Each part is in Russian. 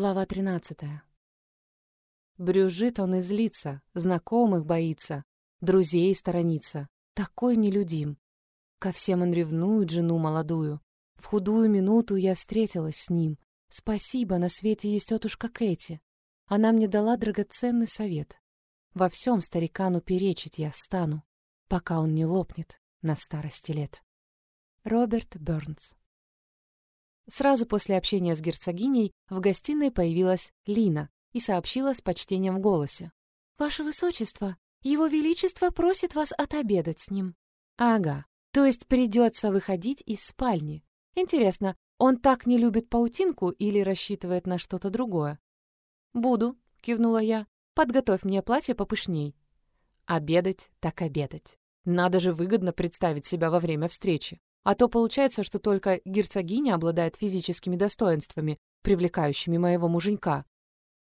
Глава 13. Брюжит он и злится, знакомых боится, друзей сторонится. Такой нелюдим. Ко всем он ревнует жену молодую. В худую минуту я встретилась с ним. Спасибо, на свете есть тетушка Кэти. Она мне дала драгоценный совет. Во всем старикану перечить я стану, пока он не лопнет на старости лет. Роберт Бёрнс Сразу после общения с герцогиней в гостиной появилась Лина и сообщила с почтением в голосе. «Ваше Высочество, Его Величество просит вас отобедать с ним». «Ага, то есть придется выходить из спальни. Интересно, он так не любит паутинку или рассчитывает на что-то другое?» «Буду», — кивнула я. «Подготовь мне платье попышней». Обедать так обедать. Надо же выгодно представить себя во время встречи. А то получается, что только герцогиня обладает физическими достоинствами, привлекающими моего муженька.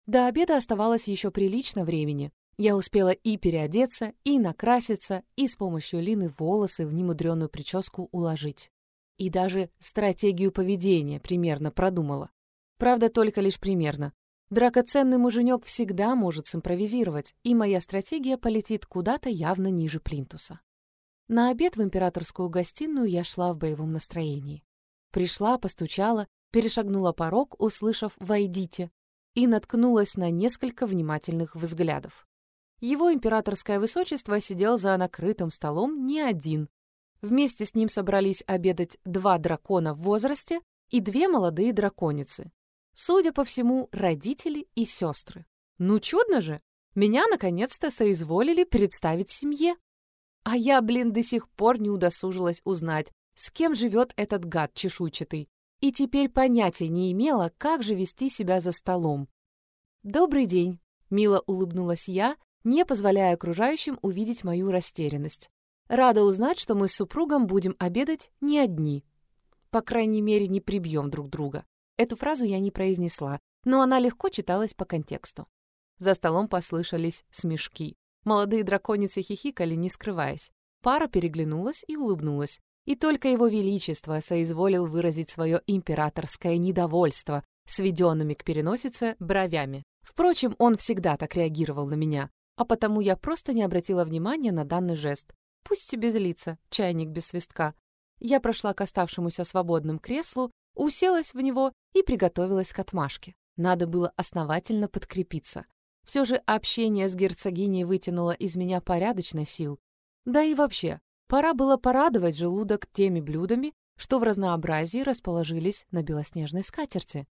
До обеда оставалось еще прилично времени. Я успела и переодеться, и накраситься, и с помощью Лины волосы в немудреную прическу уложить. И даже стратегию поведения примерно продумала. Правда, только лишь примерно. Дракоценный муженек всегда может симпровизировать, и моя стратегия полетит куда-то явно ниже плинтуса. На обед в императорскую гостиную я шла в боевом настроении. Пришла, постучала, перешагнула порог, услышав «Войдите», и наткнулась на несколько внимательных взглядов. Его императорское высочество сидел за накрытым столом не один. Вместе с ним собрались обедать два дракона в возрасте и две молодые драконицы. Судя по всему, родители и сестры. Ну чудно же! Меня наконец-то соизволили представить семье. А я, блин, до сих пор не удосужилась узнать, с кем живет этот гад чешуйчатый, и теперь понятия не имела, как же вести себя за столом. «Добрый день», — мило улыбнулась я, не позволяя окружающим увидеть мою растерянность. «Рада узнать, что мы с супругом будем обедать не одни. По крайней мере, не прибьем друг друга». Эту фразу я не произнесла, но она легко читалась по контексту. За столом послышались смешки. Молодые драконицы хихикали, не скрываясь. Пара переглянулась и улыбнулась. И только его величество соизволил выразить свое императорское недовольство сведенными к переносице бровями. Впрочем, он всегда так реагировал на меня, а потому я просто не обратила внимания на данный жест. Пусть себе злится, чайник без свистка. Я прошла к оставшемуся свободным креслу, уселась в него и приготовилась к отмашке. Надо было основательно подкрепиться. Все же общение с герцогиней вытянуло из меня порядочно сил. Да и вообще, пора было порадовать желудок теми блюдами, что в разнообразии расположились на белоснежной скатерти.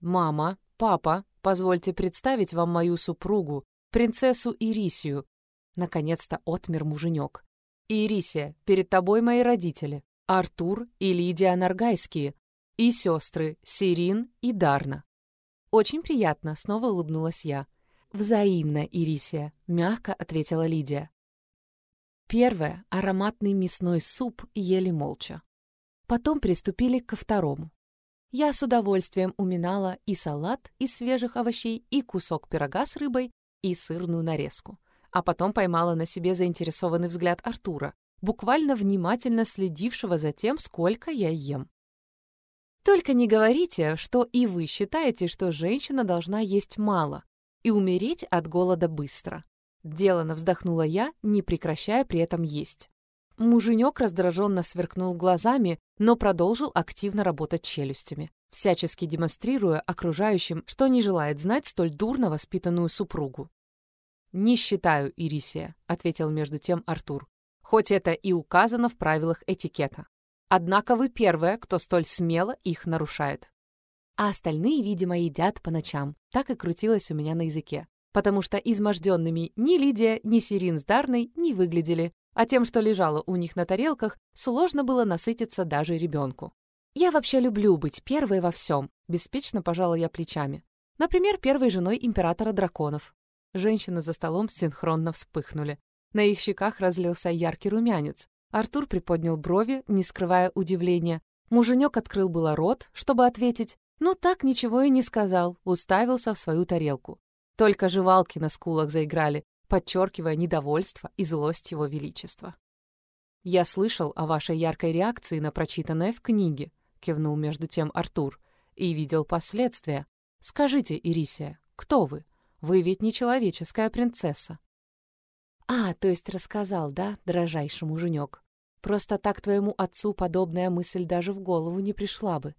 «Мама, папа, позвольте представить вам мою супругу, принцессу Ирисию». Наконец-то отмер муженек. «Ирисия, перед тобой мои родители, Артур и Лидия Наргайские, и сестры Сирин и Дарна». «Очень приятно», — снова улыбнулась я. «Взаимно, Ирисия», — мягко ответила Лидия. Первое — ароматный мясной суп ели молча. Потом приступили ко второму. Я с удовольствием уминала и салат из свежих овощей, и кусок пирога с рыбой, и сырную нарезку. А потом поймала на себе заинтересованный взгляд Артура, буквально внимательно следившего за тем, сколько я ем. Только не говорите, что и вы считаете, что женщина должна есть мало, и умереть от голода быстро. Делано вздохнула я, не прекращая при этом есть. Муженек раздраженно сверкнул глазами, но продолжил активно работать челюстями, всячески демонстрируя окружающим, что не желает знать столь дурно воспитанную супругу. «Не считаю, Ирисия», — ответил между тем Артур, «хоть это и указано в правилах этикета. Однако вы первая, кто столь смело их нарушает» а остальные, видимо, едят по ночам. Так и крутилось у меня на языке. Потому что изможденными ни Лидия, ни Сирин с Дарной не выглядели, а тем, что лежало у них на тарелках, сложно было насытиться даже ребенку. Я вообще люблю быть первой во всем, беспечно пожала я плечами. Например, первой женой императора драконов. Женщины за столом синхронно вспыхнули. На их щеках разлился яркий румянец. Артур приподнял брови, не скрывая удивления. Муженек открыл было рот, чтобы ответить, но так ничего и не сказал, уставился в свою тарелку. Только жевалки на скулах заиграли, подчеркивая недовольство и злость его величества. «Я слышал о вашей яркой реакции на прочитанное в книге», кивнул между тем Артур, «и видел последствия. Скажите, Ирисия, кто вы? Вы ведь не человеческая принцесса». «А, то есть рассказал, да, дрожайший муженек? Просто так твоему отцу подобная мысль даже в голову не пришла бы.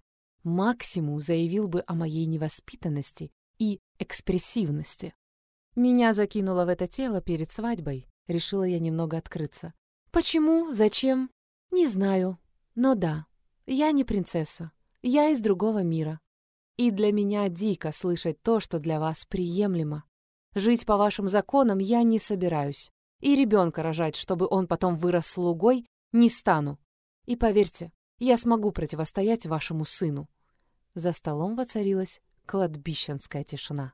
Максимум заявил бы о моей невоспитанности и экспрессивности. Меня закинуло в это тело перед свадьбой, решила я немного открыться. Почему? Зачем? Не знаю. Но да, я не принцесса. Я из другого мира. И для меня дико слышать то, что для вас приемлемо. Жить по вашим законам я не собираюсь. И ребенка рожать, чтобы он потом вырос слугой, не стану. И поверьте, я смогу противостоять вашему сыну. За столом воцарилась кладбищенская тишина.